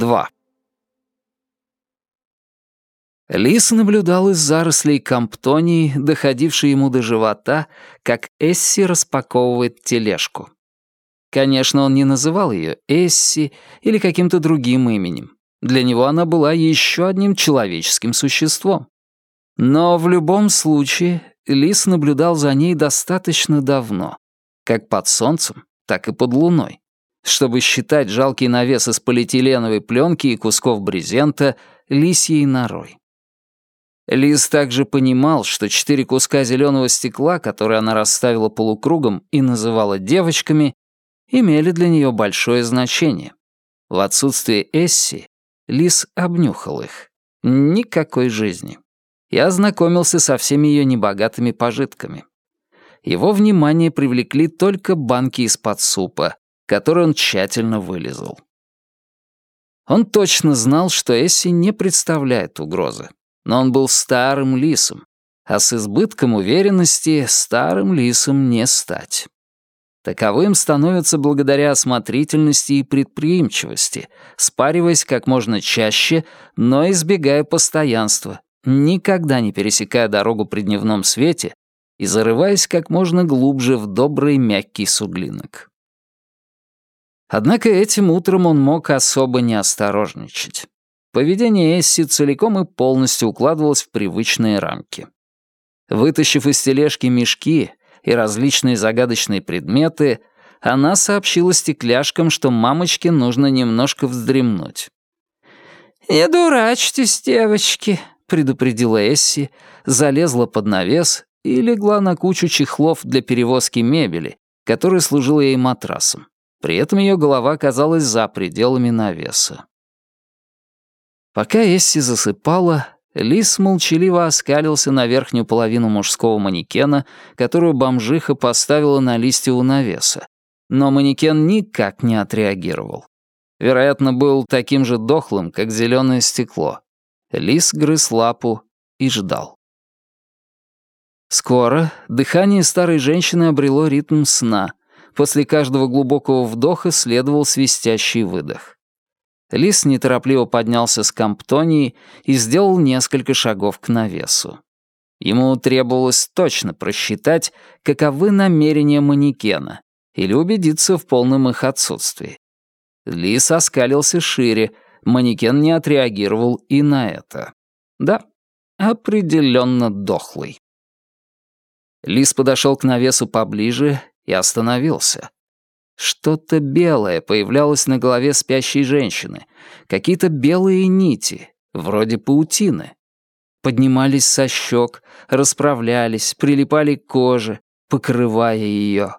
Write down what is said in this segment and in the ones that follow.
2. Лис наблюдал из зарослей камптонии, доходившей ему до живота, как Эсси распаковывает тележку. Конечно, он не называл ее Эсси или каким-то другим именем. Для него она была еще одним человеческим существом. Но в любом случае Лис наблюдал за ней достаточно давно, как под солнцем, так и под луной, чтобы считать жалкий навес из полиэтиленовой пленки и кусков брезента лисьей норой. Лис также понимал, что четыре куска зеленого стекла, которые она расставила полукругом и называла девочками, имели для нее большое значение. В отсутствие Эсси Лис обнюхал их. Никакой жизни. Я ознакомился со всеми ее небогатыми пожитками. Его внимание привлекли только банки из-под супа, которые он тщательно вылезал. Он точно знал, что Эсси не представляет угрозы. Но он был старым лисом, а с избытком уверенности старым лисом не стать. Таковым становится благодаря осмотрительности и предприимчивости, спариваясь как можно чаще, но избегая постоянства, никогда не пересекая дорогу при дневном свете и зарываясь как можно глубже в добрый мягкий суглинок. Однако этим утром он мог особо не осторожничать. Поведение Эсси целиком и полностью укладывалось в привычные рамки. Вытащив из тележки мешки, и различные загадочные предметы, она сообщила стекляшкам, что мамочке нужно немножко вздремнуть. «Не дурачьтесь, девочки», — предупредила Эсси, залезла под навес и легла на кучу чехлов для перевозки мебели, которая служила ей матрасом. При этом ее голова оказалась за пределами навеса. Пока Эсси засыпала, Лис молчаливо оскалился на верхнюю половину мужского манекена, которую бомжиха поставила на листья у навеса. Но манекен никак не отреагировал. Вероятно, был таким же дохлым, как зеленое стекло. Лис грыз лапу и ждал. Скоро дыхание старой женщины обрело ритм сна. После каждого глубокого вдоха следовал свистящий выдох. Лис неторопливо поднялся с камптонии и сделал несколько шагов к навесу. Ему требовалось точно просчитать, каковы намерения манекена, или убедиться в полном их отсутствии. Лис оскалился шире, манекен не отреагировал и на это. Да, определенно дохлый. Лис подошел к навесу поближе и остановился. Что-то белое появлялось на голове спящей женщины. Какие-то белые нити, вроде паутины. Поднимались со щек, расправлялись, прилипали к коже, покрывая ее.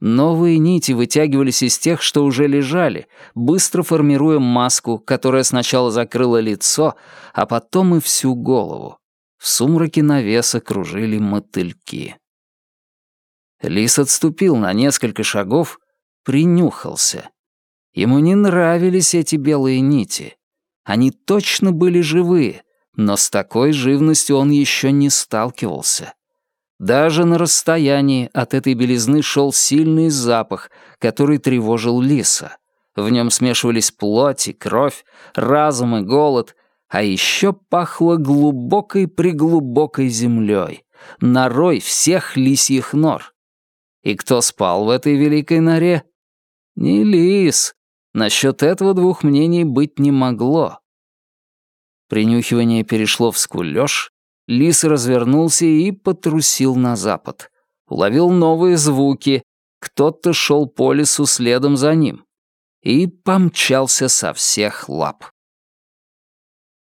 Новые нити вытягивались из тех, что уже лежали, быстро формируя маску, которая сначала закрыла лицо, а потом и всю голову. В сумраке навеса кружили мотыльки. Лис отступил на несколько шагов, принюхался. Ему не нравились эти белые нити. Они точно были живые, но с такой живностью он еще не сталкивался. Даже на расстоянии от этой белизны шел сильный запах, который тревожил лиса. В нем смешивались плоть и кровь, разум и голод, а еще пахло глубокой-преглубокой землей, норой всех лисьих нор. И кто спал в этой великой норе? Не лис. Насчет этого двух мнений быть не могло. Принюхивание перешло в скулёж, лис развернулся и потрусил на запад. Уловил новые звуки, кто-то шел по лесу следом за ним. И помчался со всех лап.